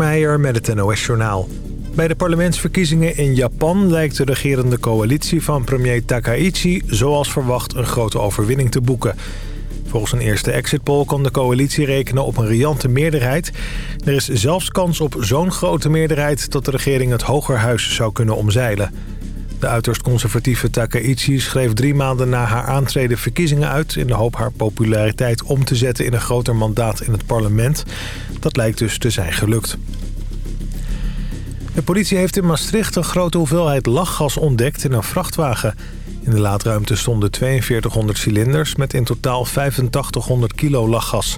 Meijer met het NOS-journaal. Bij de parlementsverkiezingen in Japan lijkt de regerende coalitie van premier Takaichi... zoals verwacht een grote overwinning te boeken. Volgens een eerste exit poll kan de coalitie rekenen op een riante meerderheid. Er is zelfs kans op zo'n grote meerderheid... dat de regering het Hogerhuis zou kunnen omzeilen. De uiterst conservatieve Takaichi schreef drie maanden na haar aantreden verkiezingen uit... in de hoop haar populariteit om te zetten in een groter mandaat in het parlement. Dat lijkt dus te zijn gelukt. De politie heeft in Maastricht een grote hoeveelheid lachgas ontdekt in een vrachtwagen. In de laadruimte stonden 4200 cilinders met in totaal 8500 kilo lachgas.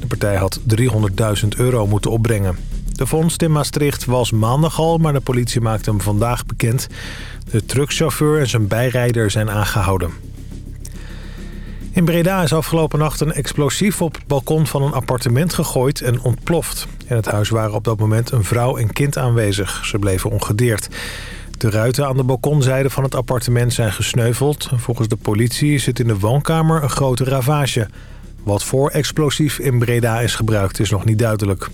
De partij had 300.000 euro moeten opbrengen. De vondst in Maastricht was maandag al, maar de politie maakte hem vandaag bekend. De truckchauffeur en zijn bijrijder zijn aangehouden. In Breda is afgelopen nacht een explosief op het balkon van een appartement gegooid en ontploft. In het huis waren op dat moment een vrouw en kind aanwezig. Ze bleven ongedeerd. De ruiten aan de balkonzijde van het appartement zijn gesneuveld. Volgens de politie zit in de woonkamer een grote ravage. Wat voor explosief in Breda is gebruikt is nog niet duidelijk.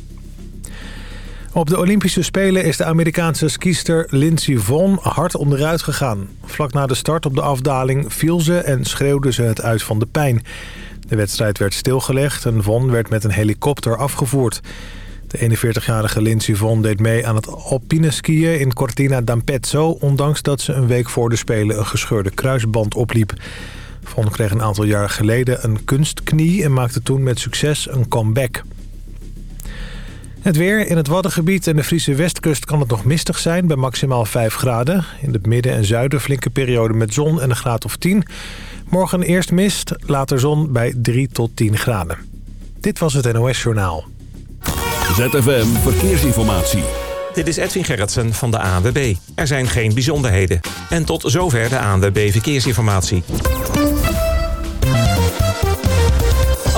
Op de Olympische Spelen is de Amerikaanse skiester Lindsey Vonn hard onderuit gegaan. Vlak na de start op de afdaling viel ze en schreeuwde ze het uit van de pijn. De wedstrijd werd stilgelegd en Vonn werd met een helikopter afgevoerd. De 41-jarige Lindsey Vonn deed mee aan het alpine skiën in Cortina d'Ampezzo... ondanks dat ze een week voor de Spelen een gescheurde kruisband opliep. Vonn kreeg een aantal jaar geleden een kunstknie en maakte toen met succes een comeback. Het weer. In het Waddengebied en de Friese westkust kan het nog mistig zijn... bij maximaal 5 graden. In het midden en zuiden flinke periode met zon en een graad of 10. Morgen eerst mist, later zon bij 3 tot 10 graden. Dit was het NOS Journaal. ZFM Verkeersinformatie. Dit is Edwin Gerritsen van de ANWB. Er zijn geen bijzonderheden. En tot zover de ANWB Verkeersinformatie.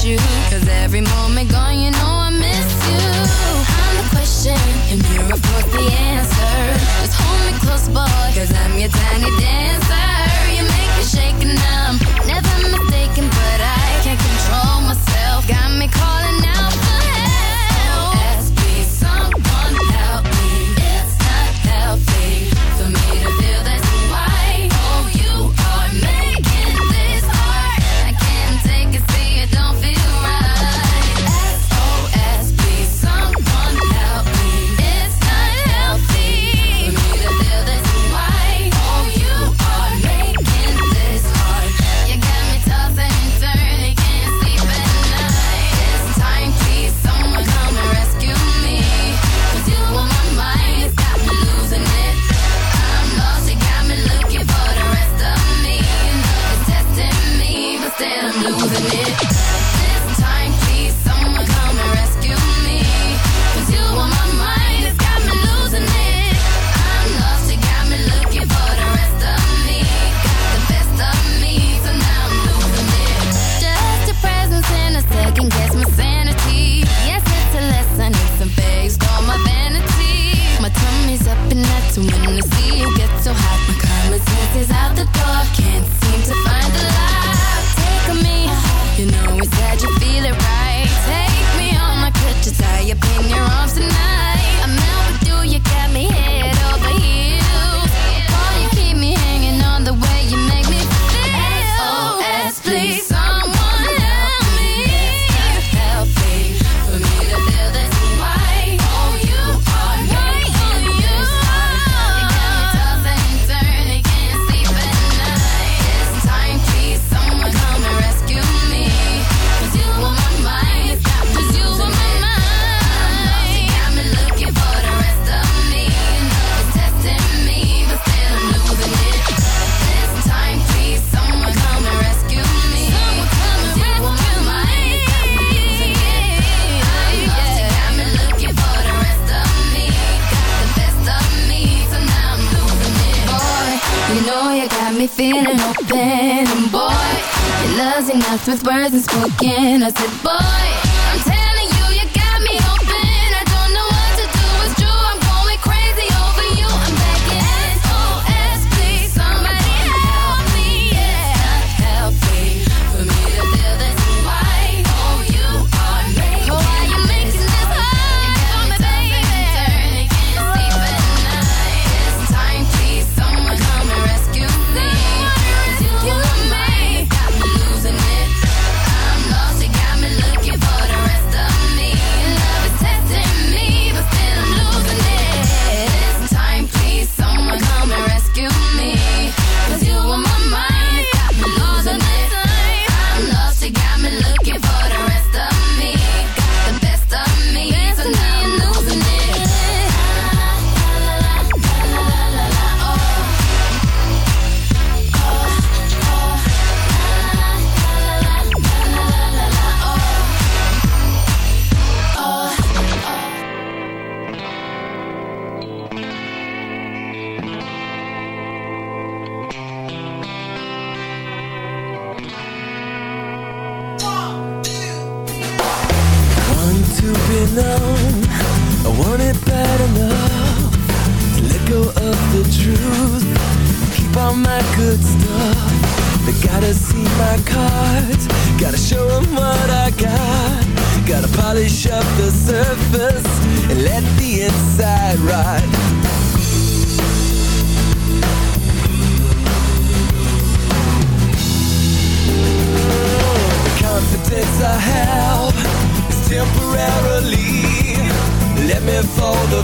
Issue. Cause every moment gone, you know I miss you. I'm the question, and you're of course the answer. Just hold me close, boy, cause I'm your tiny dancer. got me feeling open. And boy, your love's enough with words and spoken. I said, boy.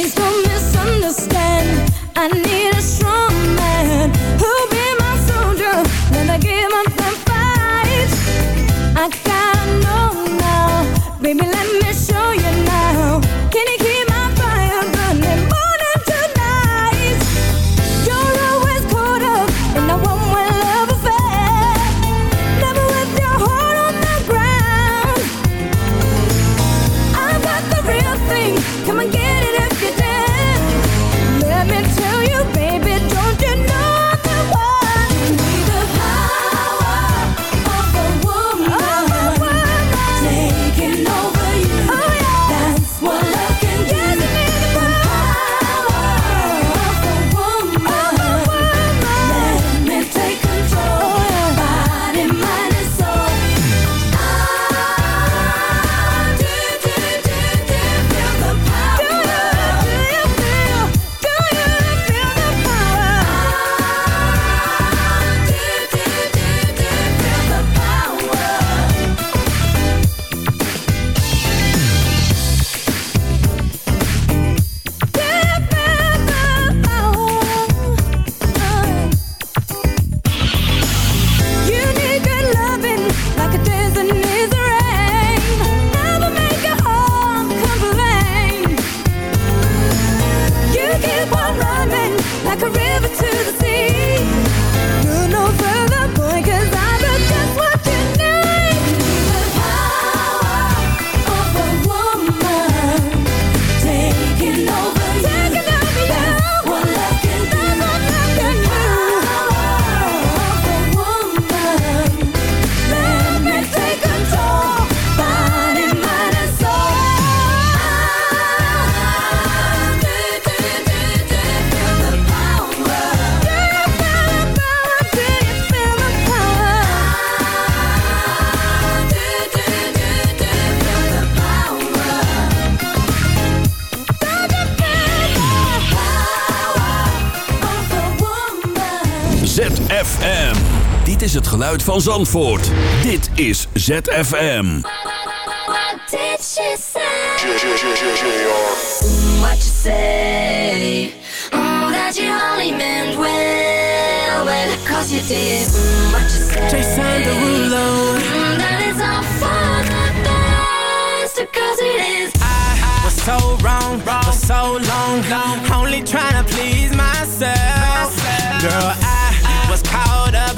please don't misunderstand. geluid van Zandvoort. Dit is ZFM. What did she say? What you say? Mm, that you only meant well, well, cause you did. Mm, what you say? Jason Derulo. Mm, that is all for the best, cause it is. I, I was so wrong, wrong, for so long, long. Only trying to please myself. myself. Girl, I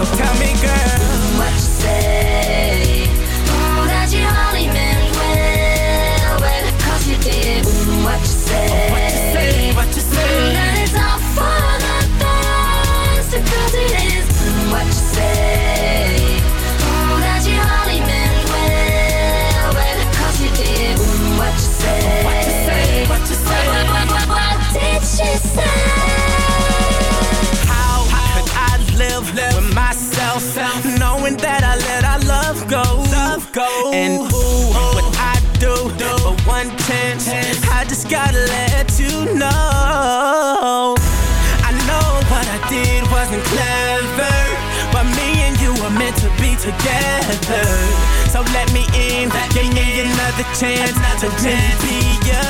So tell me chance not to really be your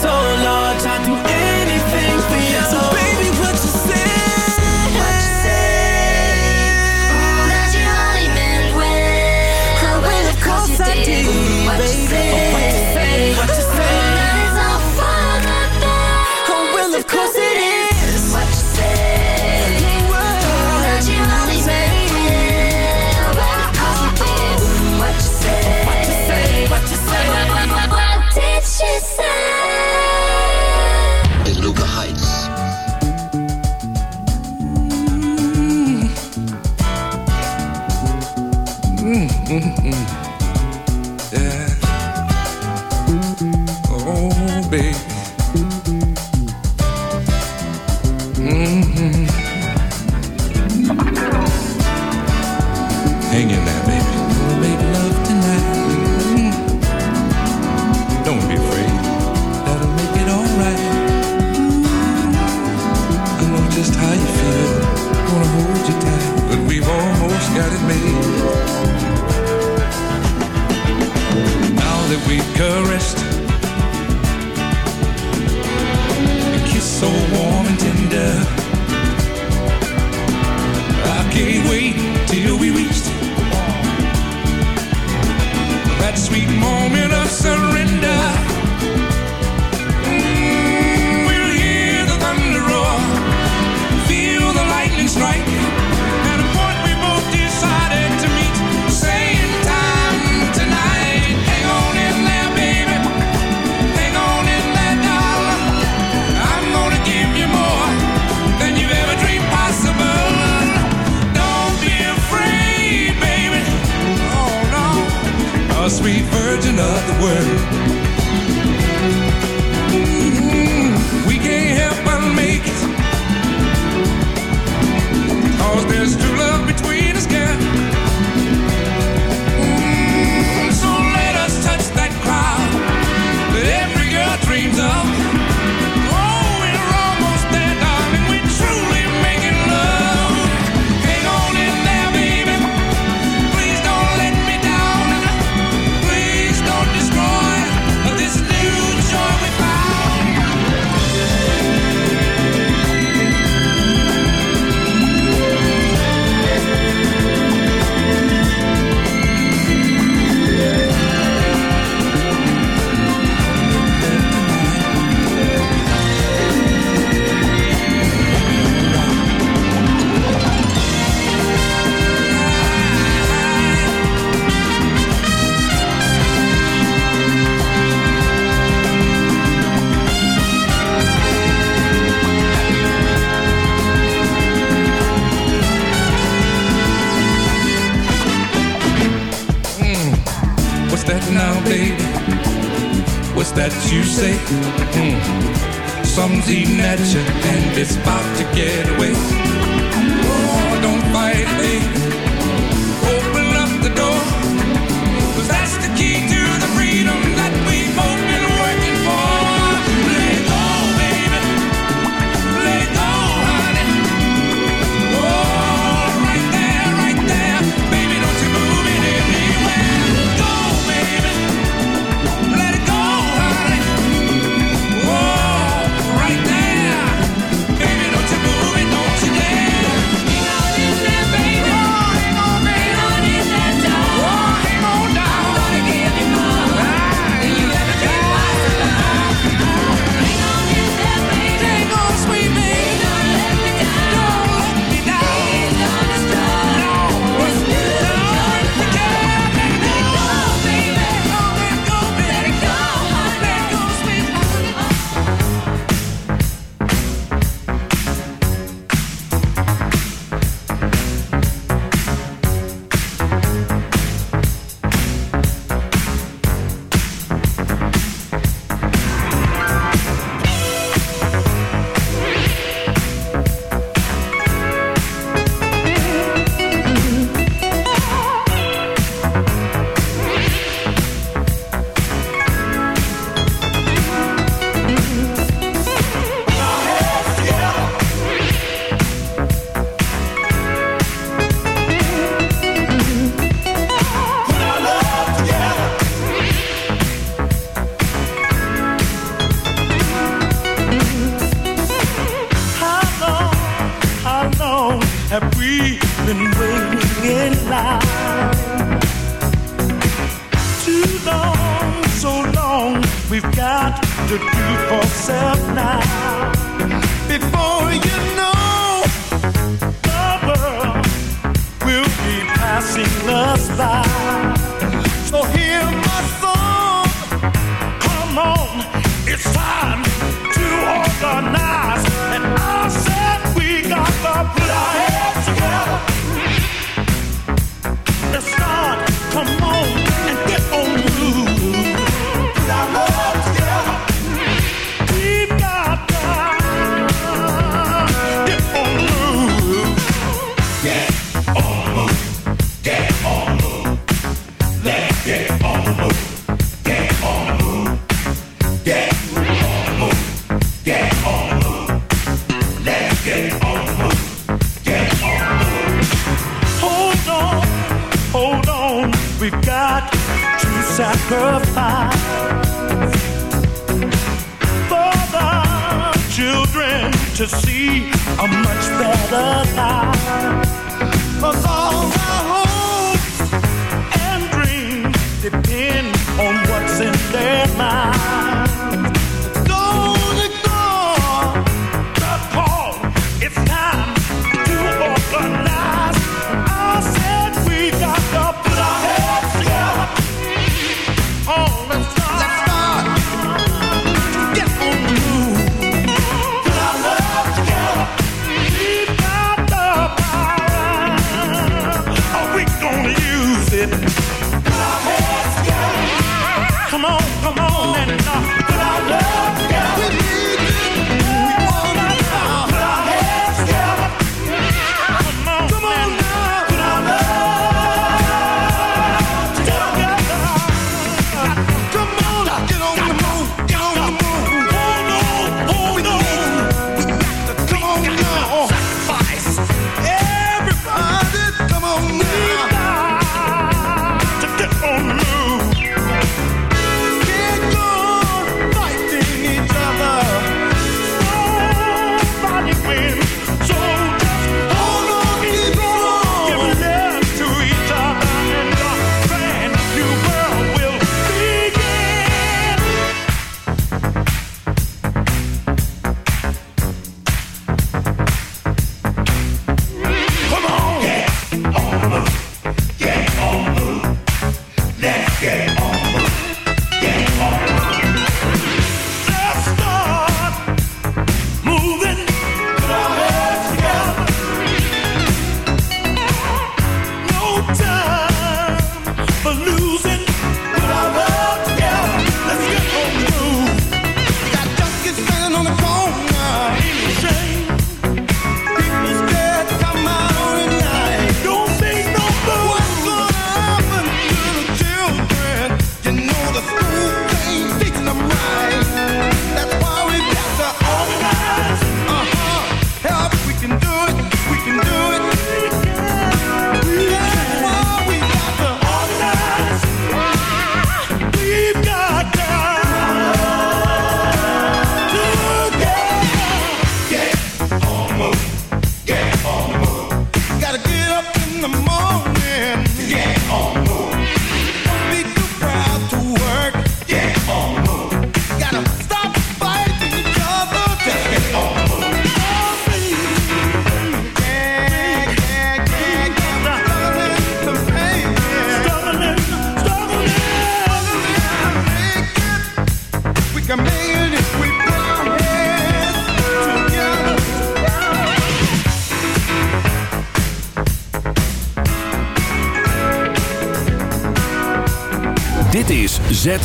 so long,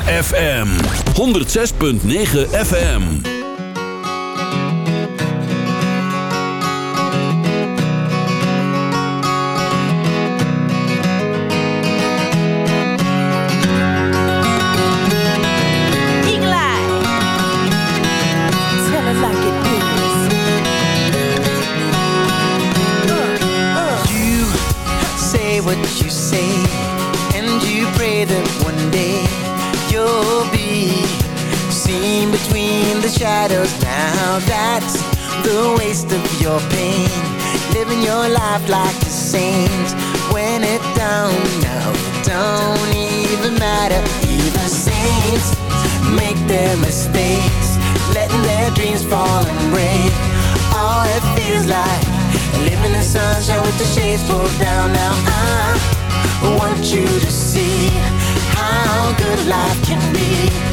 ZFM 106.9 FM. Shadows. Now that's the waste of your pain, living your life like a saint. When it don't, don't even matter. Even saints make their mistakes, letting their dreams fall and break. All it feels like living in sunshine with the shades pulled down. Now I want you to see how good life can be.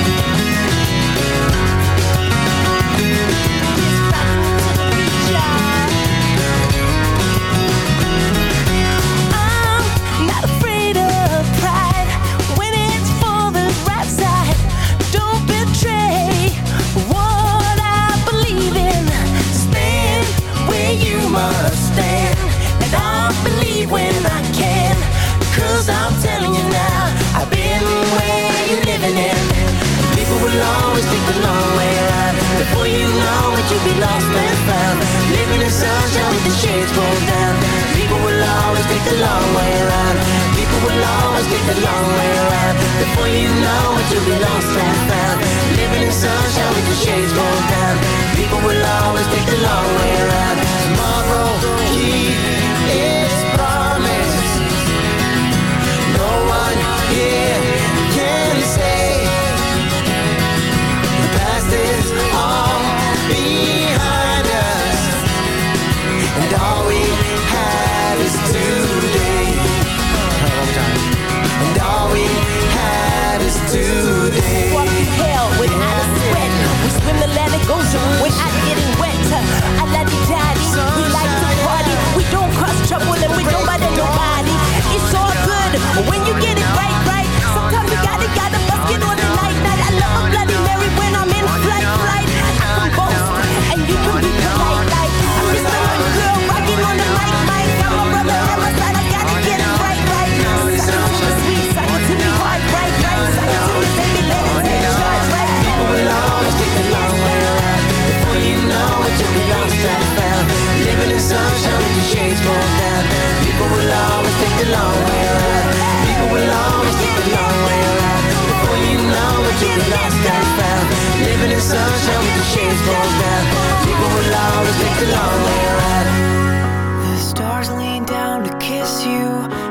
Shades pulled down. People will always take the long way around. People will always take the long way around. Before you know it, you'll be lost and found. Living in sunshine with the shades pulled down. People will always take the long way around. Tomorrow, We like to party. We don't cause trouble and we don't bother nobody. It's all good when you get it right, be lost and found. Living in sunshine with your shades pulled down. People will always take the long way around. The stars lean down to kiss you,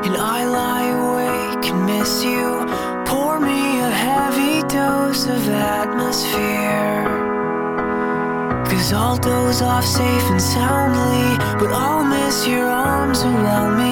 and I lie awake and miss you. Pour me a heavy dose of atmosphere. Cause I'll doze off safe and soundly, but I'll miss your arms around me.